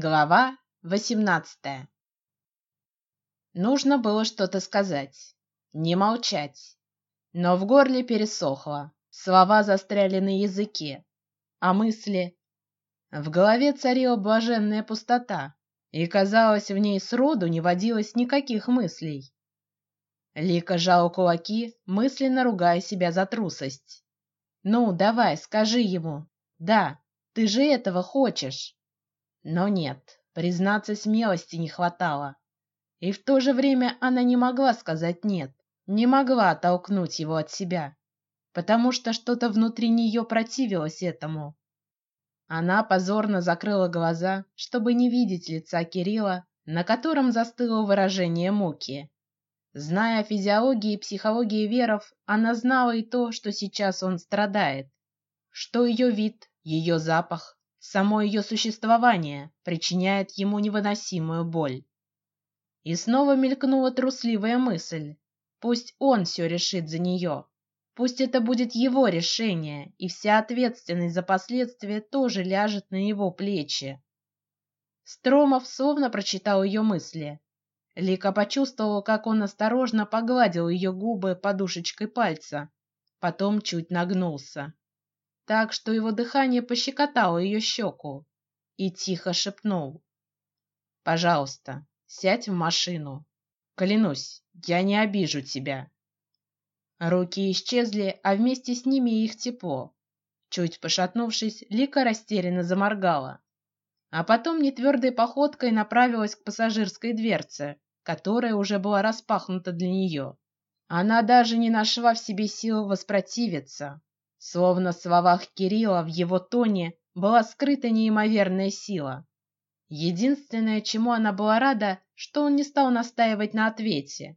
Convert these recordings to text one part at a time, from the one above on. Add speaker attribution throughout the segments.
Speaker 1: Глава восемнадцатая. Нужно было что-то сказать, не молчать, но в горле пересохло, слова застряли на языке, а мысли в голове царила блаженная пустота, и казалось, в ней сроду не водилось никаких мыслей. Лика жала кулаки, мысленно ругая себя за трусость. Ну, давай, скажи ему, да, ты же этого хочешь. Но нет, признаться смелости не хватало, и в то же время она не могла сказать нет, не могла оттолкнуть его от себя, потому что что-то внутри нее противилось этому. Она позорно закрыла глаза, чтобы не видеть лица Кирилла, на котором застыло выражение муки. Зная физиологии и психологии Веров, она знала и то, что сейчас он страдает, что ее вид, ее запах, Само ее существование причиняет ему невыносимую боль. И снова мелькнула трусливая мысль: пусть он все решит за нее, пусть это будет его решение, и вся ответственность за последствия тоже ляжет на его плечи. Стромов словно прочитал ее мысли. Лика почувствовала, как он осторожно погладил ее губы подушечкой пальца, потом чуть нагнулся так что его дыхание пощекотало ее щеку, и тихо шепнул: "Пожалуйста, сядь в машину. Клянусь, я не обижу тебя". Руки исчезли, а вместе с ними и их тепло. Чуть пошатнувшись, Лика растерянно заморгала, а потом нетвердой походкой направилась к пассажирской дверце, которая уже была распахнута для нее. Она даже не нашла в себе сил воспротивиться. Словно в словах Кирилла в его тоне была скрыта неимоверная сила. Единственное, чему она была рада, что он не стал настаивать на ответе.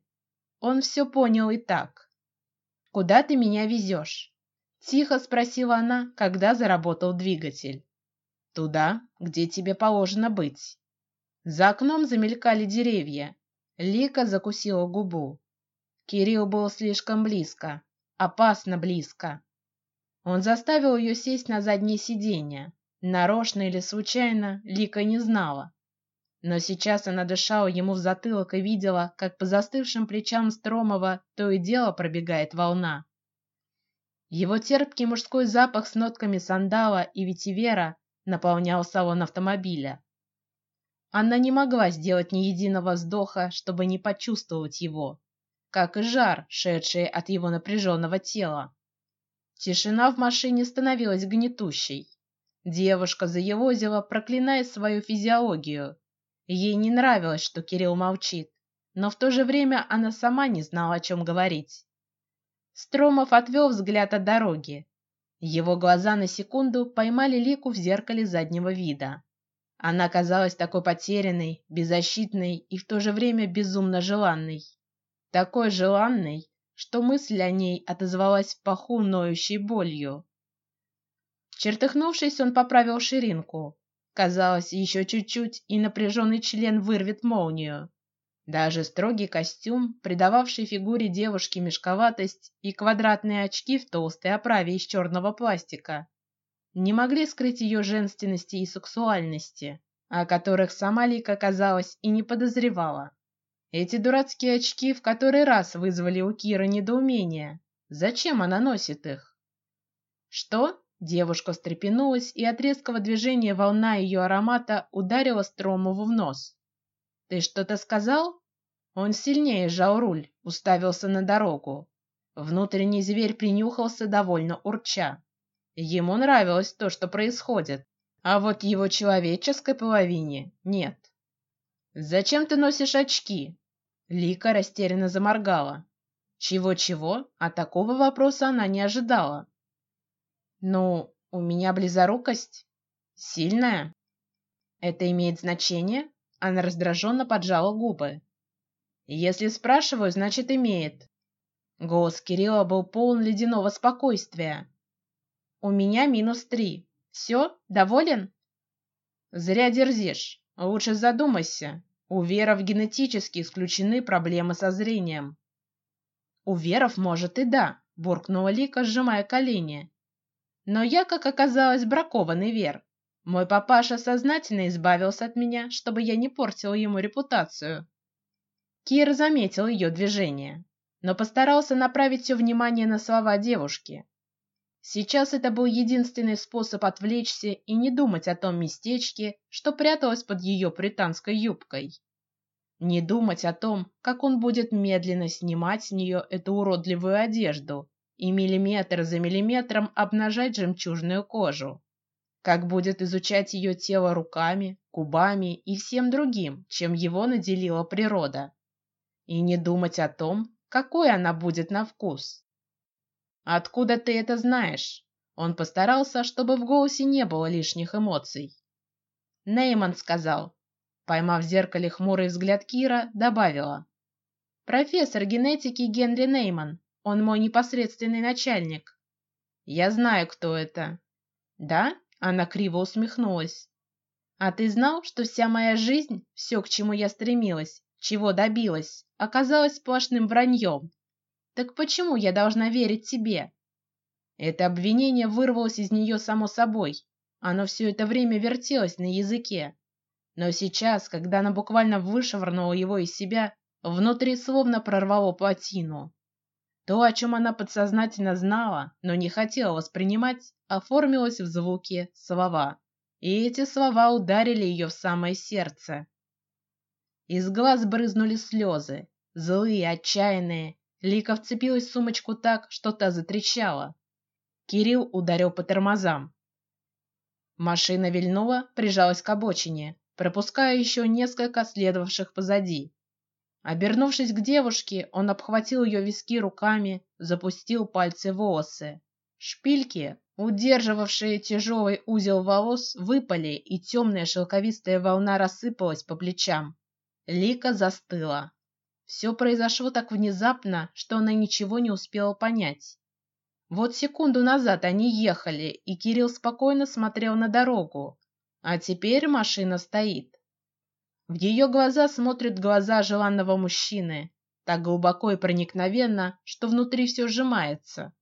Speaker 1: Он все понял и так. Куда ты меня везешь? Тихо спросила она, когда заработал двигатель. Туда, где тебе положено быть. За окном замелькали деревья. Лика закусила губу. Кирилл был слишком близко, опасно близко. Он заставил ее сесть на заднее сиденье. Нарочно или случайно, Лика не знала. Но сейчас она дышала ему в затылок и видела, как по застывшим плечам Стромова то и дело пробегает волна. Его терпкий мужской запах с нотками сандала и ветивера наполнял салон автомобиля. Она не могла сделать ни единого вздоха, чтобы не почувствовать его, как и жар, шедший от его напряженного тела. Тишина в машине становилась гнетущей. Девушка заевозила, проклиная свою физиологию. Ей не нравилось, что Кирилл молчит, но в то же время она сама не знала, о чем говорить. Стромов отвел взгляд от дороги. Его глаза на секунду поймали Лику в зеркале заднего вида. Она казалась такой потерянной, беззащитной и в то же время безумно желанной. Такой желанной, что мысль о ней отозвалась в паху ноющей болью. Чертыхнувшись, он поправил ширинку. Казалось, еще чуть-чуть и напряженный член вырвет молнию. Даже строгий костюм, придававший фигуре девушки мешковатость, и квадратные очки в толстой оправе из черного пластика, не могли скрыть ее женственности и сексуальности, о которых сама Лика, казалось, и не подозревала. Эти дурацкие очки в который раз вызвали у Киры недоумение. Зачем она носит их? Что? Девушка встрепенулась, и от резкого движения волна ее аромата ударила Стромову в нос. Ты что-то сказал? Он сильнее сжал руль, уставился на дорогу. Внутренний зверь принюхался довольно урча. Ему нравилось то, что происходит, а вот его человеческой половине нет. Зачем ты носишь очки? Лика растерянно заморгала. Чего-чего, а такого вопроса она не ожидала. Ну, у меня близорукость сильная. Это имеет значение? Она раздраженно поджала губы. Если спрашиваю, значит имеет. Голос Кирилла был полон ледяного спокойствия. У меня минус три. Все, доволен? Зря дерзишь. Лучше задумайся. У веров генетически исключены проблемы со зрением. У веров может и да, буркнула Лика, сжимая колени. Но я, как оказалось, бракованный вер. Мой папаша сознательно избавился от меня, чтобы я не портил ему репутацию. Кир заметил ее движение, но постарался направить все внимание на слова девушки. Сейчас это был единственный способ отвлечься и не думать о том местечке, что пряталось под ее британской юбкой. Не думать о том, как он будет медленно снимать с нее эту уродливую одежду и миллиметр за миллиметром обнажать жемчужную кожу как будет изучать ее тело руками, губами и всем другим, чем его наделила природа, и не думать о том, какой она будет на вкус. Откуда ты это знаешь? Он постарался, чтобы в голосе не было лишних эмоций. Нейман сказал, поймав в зеркале хмурый взгляд Кира, добавила: профессор генетики Генри Нейман. Он мой непосредственный начальник. Я знаю, кто это. Да? Она криво усмехнулась. А ты знал, что вся моя жизнь, все, к чему я стремилась, чего добилась, оказалось сплошным враньем? Так почему я должна верить тебе? Это обвинение вырвалось из нее само собой. Оно все это время вертелось на языке. Но сейчас, когда она буквально вышвырнула его из себя, внутри словно прорвало плотину. То, о чем она подсознательно знала, но не хотела воспринимать, оформилось в звуке слова, и эти слова ударили ее в самое сердце. Из глаз брызнули слезы, злые, отчаянные. Лика вцепилась в сумочку так, что та затрещала. Кирилл ударил по тормозам. Машина вильнула, прижалась к обочине, пропуская еще несколько следовавших позади. Обернувшись к девушке, он обхватил ее виски руками, запустил пальцы в волосы. Шпильки, удерживавшие тяжелый узел волос, выпали, и темная шелковистая волна рассыпалась по плечам. Лика застыла. Все произошло так внезапно, что она ничего не успела понять. Вот секунду назад они ехали, и Кирилл спокойно смотрел на дорогу, а теперь машина стоит. В ее глаза смотрят глаза желанного мужчины, так глубоко и проникновенно, что внутри все сжимается.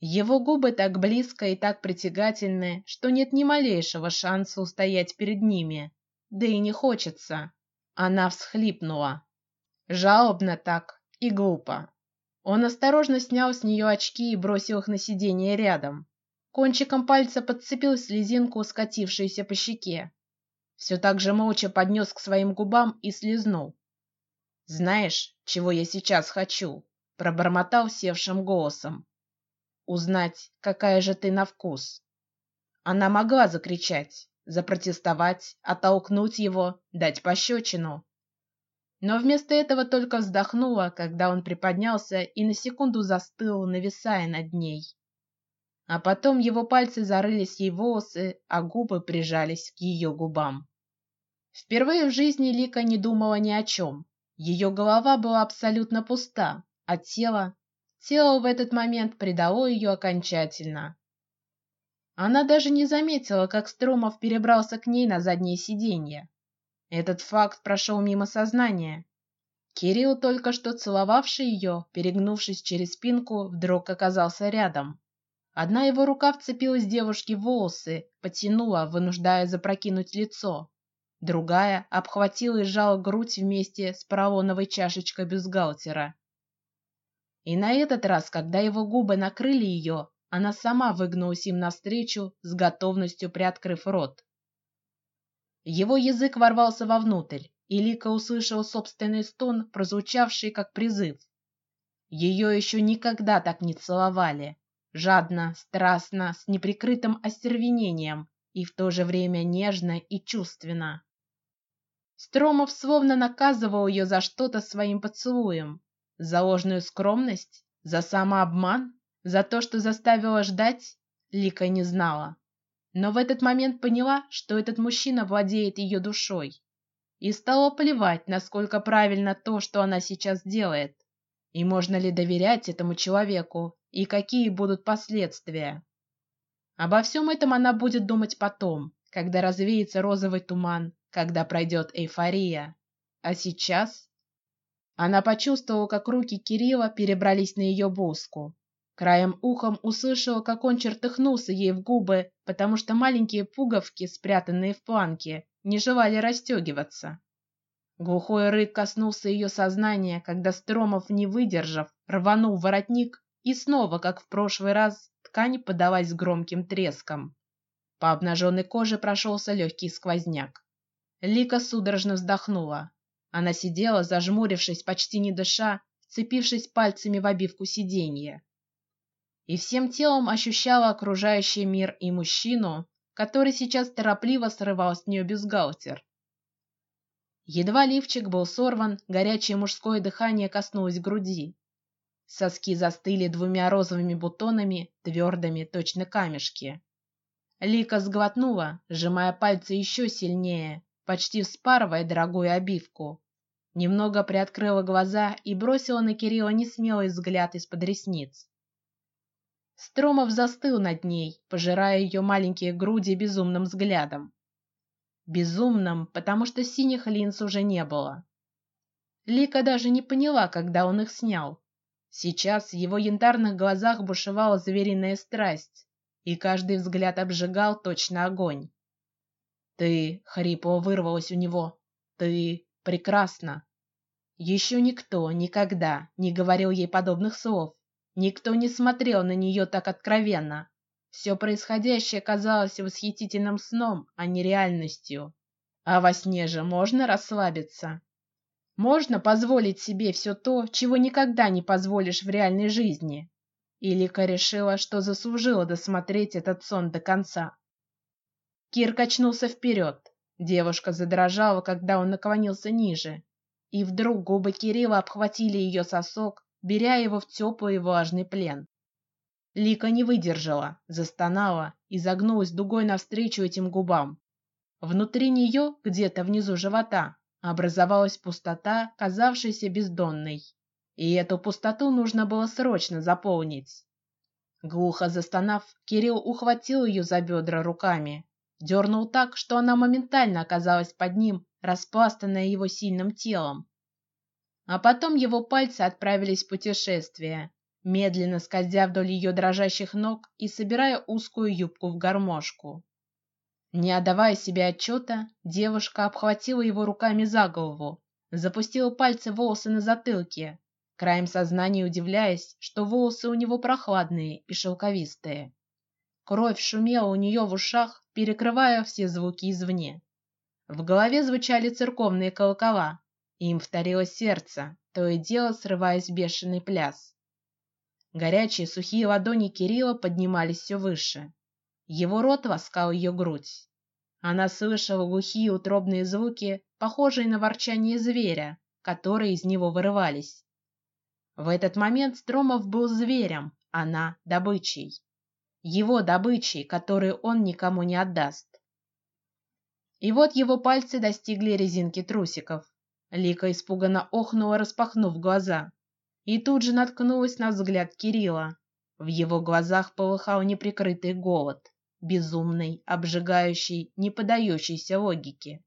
Speaker 1: Его губы так близко и так притягательны, что нет ни малейшего шанса устоять перед ними, да и не хочется. Она всхлипнула, жалобно так и глупо. Он осторожно снял с нее очки и бросил их на сиденье рядом. Кончиком пальца подцепил слезинку, скатившуюся по щеке все так же молча поднес к своим губам и слезнул. Знаешь, чего я сейчас хочу? Пробормотал севшим голосом. Узнать, какая же ты на вкус. Она могла закричать, запротестовать, оттолкнуть его, дать пощечину, но вместо этого только вздохнула, когда он приподнялся и на секунду застыл, нависая над ней. А потом его пальцы зарылись ей в волосы, а губы прижались к ее губам. Впервые в жизни Лика не думала ни о чем. Ее голова была абсолютно пуста, а тело, тело в этот момент предало ее окончательно. Она даже не заметила, как Стромов перебрался к ней на заднее сиденье. Этот факт прошел мимо сознания. Кирилл, только что целовавший ее, перегнувшись через спинку, вдруг оказался рядом. Одна его рука вцепилась девушке в волосы, потянула, вынуждая запрокинуть лицо. Другая обхватила и сжала грудь вместе с поролоновой чашечкой бюстгальтера. И на этот раз, когда его губы накрыли ее, она сама выгнулась им навстречу с готовностью приоткрыв рот. Его язык ворвался вовнутрь, и Лика услышала собственный стон, прозвучавший как призыв. Ее еще никогда так не целовали жадно, страстно, с неприкрытым остервенением и в то же время нежно и чувственно. Стромов словно наказывал ее за что-то своим поцелуем, за ложную скромность, за самообман, за то, что заставила ждать. Лика не знала, но в этот момент поняла, что этот мужчина владеет ее душой, и стало плевать, насколько правильно то, что она сейчас делает, и можно ли доверять этому человеку, и какие будут последствия. Обо всем этом она будет думать потом, когда развеется розовый туман, когда пройдет эйфория. А сейчас она почувствовала, как руки Кирилла перебрались на ее боску. Краем ухом услышала, как он чертыхнулся ей в губы, потому что маленькие пуговки, спрятанные в планке, не желали расстегиваться. Глухой рык коснулся ее сознания, когда Стромов, не выдержав, рванул воротник и снова, как в прошлый раз, ткань подалась громким треском. По обнаженной коже прошелся легкий сквозняк. Лика судорожно вздохнула. Она сидела, зажмурившись, почти не дыша, вцепившись пальцами в обивку сиденья, и всем телом ощущала окружающий мир и мужчину, который сейчас торопливо срывал с нее бюстгальтер. Едва лифчик был сорван, горячее мужское дыхание коснулось груди. Соски застыли двумя розовыми бутонами, твердыми, точно камешки. Лика сглотнула, сжимая пальцы еще сильнее, почти вспарывая дорогую обивку. Немного приоткрыла глаза и бросила на Кирилла несмелый взгляд из-под ресниц. Стромов застыл над ней, пожирая ее маленькие груди безумным взглядом. Безумным, потому что синих линз уже не было. Лика даже не поняла, когда он их снял. Сейчас в его янтарных глазах бушевала звериная страсть, и каждый взгляд обжигал точно огонь. Ты, хрипло вырвалось у него. Ты прекрасна. Еще никто никогда не говорил ей подобных слов. Никто не смотрел на нее так откровенно. Все происходящее казалось восхитительным сном, а не реальностью. А во сне же можно расслабиться. Можно позволить себе все то, чего никогда не позволишь в реальной жизни. И Лика решила, что заслужила досмотреть этот сон до конца. Кир качнулся вперед. Девушка задрожала, когда он наклонился ниже, и вдруг губы Кирилла обхватили ее сосок, беря его в теплый и влажный плен. Лика не выдержала, застонала и загнулась дугой навстречу этим губам. Внутри нее, где-то внизу живота, образовалась пустота, казавшаяся бездонной, и эту пустоту нужно было срочно заполнить. Глухо застонав, Кирилл ухватил ее за бедра руками, дернул так, что она моментально оказалась под ним, распластанная его сильным телом. А потом его пальцы отправились в путешествие, медленно скользя вдоль ее дрожащих ног и собирая узкую юбку в гармошку. Не отдавая себе отчета, девушка обхватила его руками за голову, запустила пальцы волосы на затылке, краем сознания удивляясь, что волосы у него прохладные и шелковистые. Кровь шумела у нее в ушах, перекрывая все звуки извне. В голове звучали церковные колокола, им вторило сердце, то и дело срываясь в бешеный пляс. Горячие сухие ладони Кирилла поднимались все выше. Его рот ласкал ее грудь. Она слышала глухие утробные звуки, похожие на ворчание зверя, которые из него вырывались. В этот момент Стромов был зверем, она добычей, его добычей, которую он никому не отдаст. И вот его пальцы достигли резинки трусиков. Лика испуганно охнула, распахнув глаза, и тут же наткнулась на взгляд Кирилла. В его глазах полыхал неприкрытый голод, безумный, обжигающий, не поддающийся логике.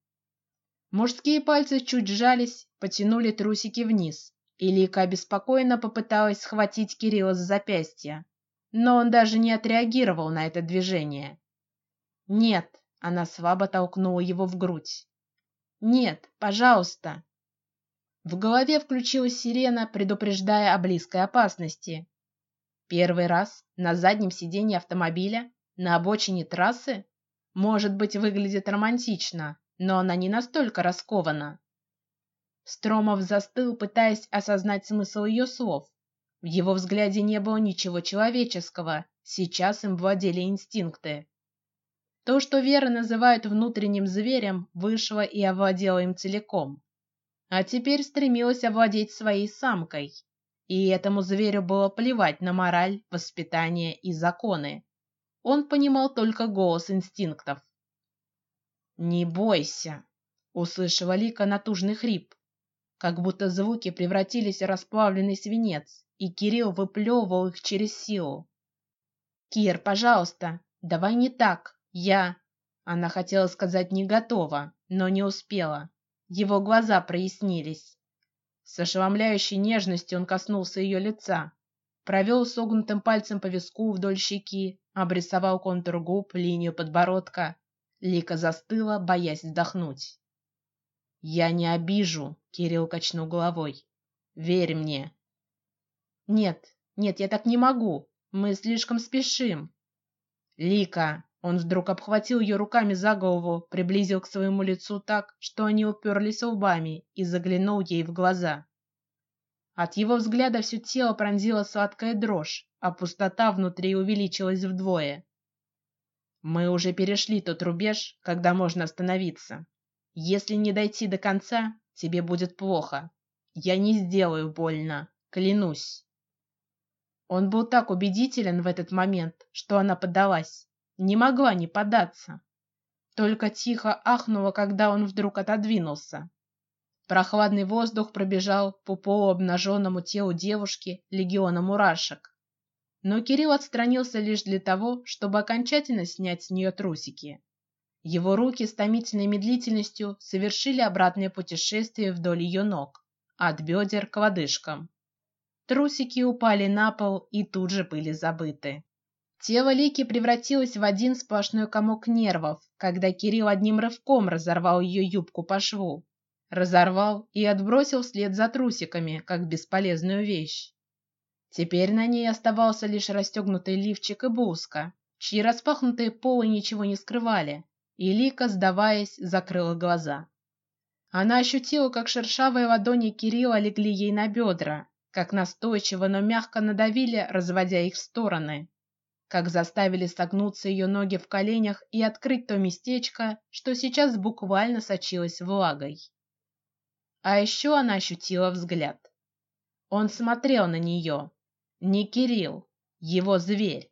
Speaker 1: Мужские пальцы чуть сжались, потянули трусики вниз, и Лика обеспокоенно попыталась схватить Кирилла за запястье, но он даже не отреагировал на это движение. Нет, она слабо толкнула его в грудь. Нет, пожалуйста. В голове включилась сирена, предупреждая о близкой опасности. Первый раз на заднем сиденье автомобиля на обочине трассы, может быть, выглядит романтично, но она не настолько раскована. Стромов застыл, пытаясь осознать смысл ее слов. В его взгляде не было ничего человеческого. Сейчас им владели инстинкты. То, что Вера называет внутренним зверем, вышло и овладело им целиком а теперь стремилась овладеть своей самкой. И этому зверю было плевать на мораль, воспитание и законы. Он понимал только голос инстинктов. Не бойся, услышала Лика натужный хрип, как будто звуки превратились в расплавленный свинец, и Кирилл выплевывал их через силу. Кир, пожалуйста, давай не так. Я, она хотела сказать не готова, но не успела. Его глаза прояснились. С ошеломляющей нежностью он коснулся ее лица. провел согнутым пальцем по виску вдоль щеки, обрисовал контур губ, линию подбородка. Лика застыла, боясь вдохнуть. Я не обижу, Кирилл качнул головой. Верь мне. Нет, нет, я так не могу. Мы слишком спешим. Лика, он вдруг обхватил ее руками за голову, приблизил к своему лицу так, что они уперлись лбами, и заглянул ей в глаза. От его взгляда все тело пронзила сладкая дрожь, а пустота внутри увеличилась вдвое. Мы уже перешли тот рубеж, когда можно остановиться. Если не дойти до конца, тебе будет плохо. Я не сделаю больно, клянусь. Он был так убедителен в этот момент, что она поддалась, не могла не поддаться. Только тихо ахнула, когда он вдруг отодвинулся. Прохладный воздух пробежал по полуобнаженному телу девушки легионом мурашек. Но Кирилл отстранился лишь для того, чтобы окончательно снять с нее трусики. Его руки с томительной медлительностью совершили обратное путешествие вдоль ее ног, от бедер к лодыжкам. Трусики упали на пол и тут же были забыты. Тело Лики превратилось в один сплошной комок нервов, когда Кирилл одним рывком разорвал ее юбку по шву разорвал и отбросил вслед за трусиками, как бесполезную вещь. Теперь на ней оставался лишь расстегнутый лифчик и блузка, чьи распахнутые полы ничего не скрывали, и Лика, сдаваясь, закрыла глаза. Она ощутила, как шершавые ладони Кирилла легли ей на бедра, как настойчиво, но мягко надавили, разводя их в стороны, как заставили согнуться ее ноги в коленях и открыть то местечко, что сейчас буквально сочилось влагой. А еще она ощутила взгляд. Он смотрел на нее, не Кирилл, его зверь.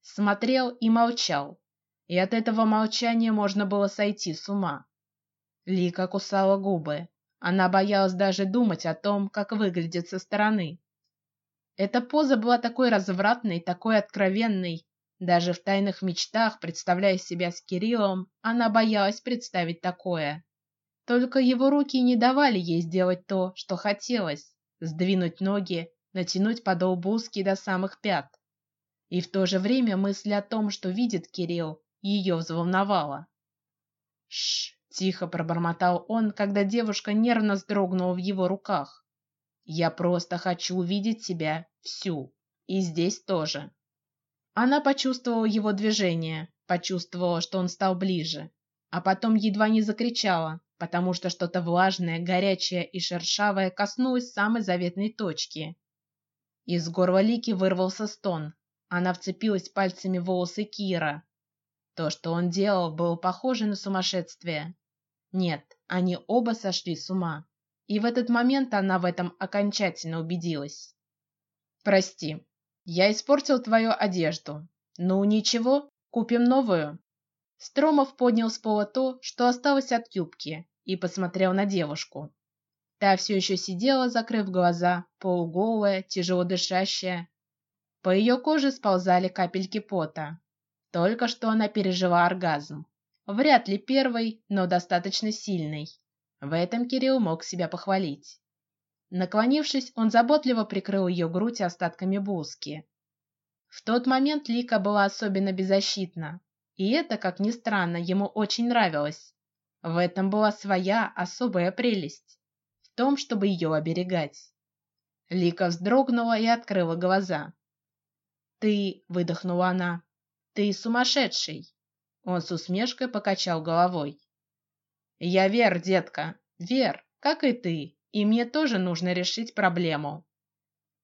Speaker 1: Смотрел и молчал, и от этого молчания можно было сойти с ума. Лика кусала губы. Она боялась даже думать о том, как выглядит со стороны. Эта поза была такой развратной, такой откровенной. Даже в тайных мечтах, представляя себя с Кириллом, она боялась представить такое. Только его руки не давали ей сделать то, что хотелось: сдвинуть ноги, натянуть подол блузки до самых пят. И в то же время мысль о том, что видит Кирилл, ее взволновала. Шш, тихо пробормотал он, когда девушка нервно вздрогнула в его руках. Я просто хочу увидеть тебя всю, и здесь тоже. Она почувствовала его движение, почувствовала, что он стал ближе, а потом едва не закричала, потому что что-то влажное, горячее и шершавое коснулось самой заветной точки. Из горла Лики вырвался стон. Она вцепилась пальцами в волосы Кира. То, что он делал, было похоже на сумасшествие. Нет, они оба сошли с ума. И в этот момент она в этом окончательно убедилась. Прости, я испортил твою одежду. Ну ничего, купим новую. Стромов поднял с пола то, что осталось от юбки, и посмотрел на девушку. Та все еще сидела, закрыв глаза, полуголая, тяжело дышащая. По ее коже сползали капельки пота. Только что она пережила оргазм. Вряд ли первый, но достаточно сильный. В этом Кирилл мог себя похвалить. Наклонившись, он заботливо прикрыл ее грудь остатками блузки. В тот момент Лика была особенно беззащитна. И это, как ни странно, ему очень нравилось. В этом была своя особая прелесть, в том, чтобы ее оберегать. Лика вздрогнула и открыла глаза. Ты, выдохнула она, ты сумасшедший. Он с усмешкой покачал головой. Я Вер, детка, Вер, как и ты, и мне тоже нужно решить проблему.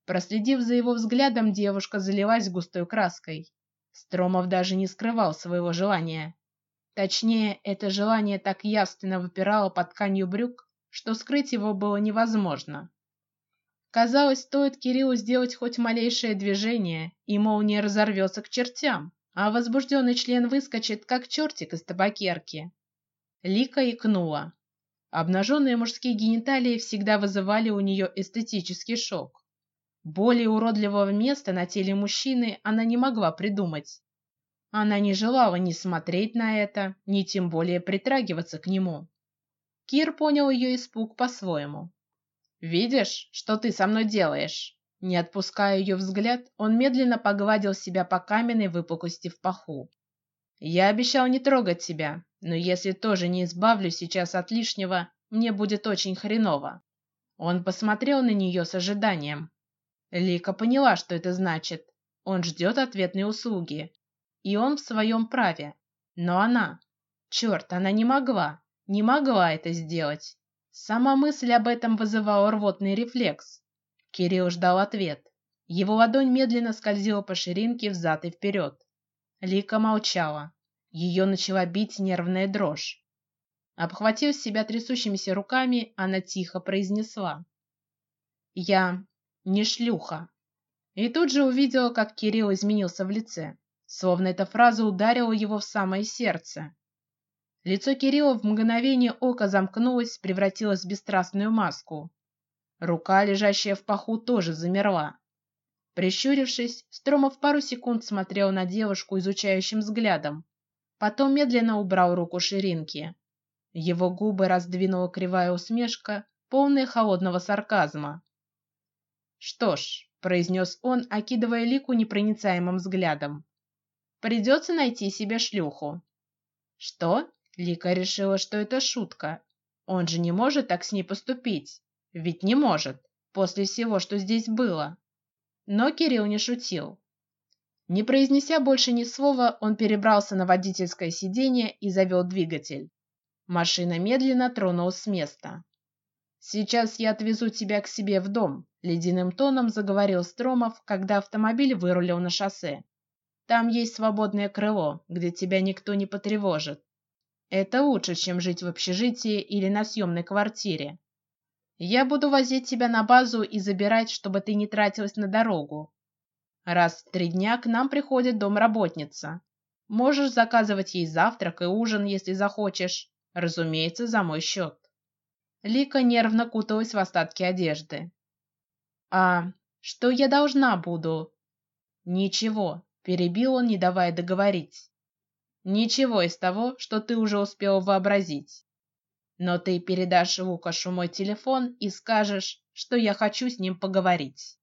Speaker 1: Проследив за его взглядом, девушка залилась густой краской. Стромов даже не скрывал своего желания. Точнее, это желание так явственно выпирало под тканью брюк, что скрыть его было невозможно. Казалось, стоит Кириллу сделать хоть малейшее движение, и молния разорвется к чертям, а возбужденный член выскочит, как чертик из табакерки. Лика икнула. Обнаженные мужские гениталии всегда вызывали у нее эстетический шок. Более уродливого места на теле мужчины она не могла придумать. Она не желала ни смотреть на это, ни тем более притрагиваться к нему. Кир понял ее испуг по-своему. Видишь, что ты со мной делаешь? Не отпуская ее взгляд, он медленно погладил себя по каменной выпуклости в паху. Я обещал не трогать тебя, но если тоже не избавлюсь сейчас от лишнего, мне будет очень хреново. Он посмотрел на нее с ожиданием. Лика поняла, что это значит. Он ждет ответной услуги, и он в своем праве. Но она, черт, она не могла, не могла это сделать. Сама мысль об этом вызывала рвотный рефлекс. Кирилл ждал ответ. Его ладонь медленно скользила по ширинке взад и вперед. Лика молчала. Ее начала бить нервная дрожь. Обхватив себя трясущимися руками, она тихо произнесла: "Я не шлюха". И тут же увидела, как Кирилл изменился в лице, словно эта фраза ударила его в самое сердце. Лицо Кирилла в мгновение ока замкнулось, превратилось в бесстрастную маску. Рука, лежащая в паху, тоже замерла. Прищурившись, Стромов пару секунд смотрел на девушку изучающим взглядом, потом медленно убрал руку ширинки. Его губы раздвинула кривая усмешка, полная холодного сарказма. Что ж, произнес он, окидывая Лику непроницаемым взглядом, придется найти себе шлюху. Что? Лика решила, что это шутка. Он же не может так с ней поступить. Ведь не может, после всего, что здесь было. Но Кирилл не шутил. Не произнеся больше ни слова, он перебрался на водительское сиденье и завел двигатель. Машина медленно тронулась с места. Сейчас я отвезу тебя к себе в дом, ледяным тоном заговорил Стромов, когда автомобиль вырулил на шоссе. Там есть свободное крыло, где тебя никто не потревожит. Это лучше, чем жить в общежитии или на съемной квартире. Я буду возить тебя на базу и забирать, чтобы ты не тратилась на дорогу. Раз в три дня к нам приходит домработница. Можешь заказывать ей завтрак и ужин, если захочешь, разумеется, за мой счет. Лика нервно куталась в остатки одежды. А что я должна буду? Ничего, перебил он, не давая договорить. Ничего из того, что ты уже успел вообразить. Но ты передашь Лукашу мой телефон и скажешь, что я хочу с ним поговорить.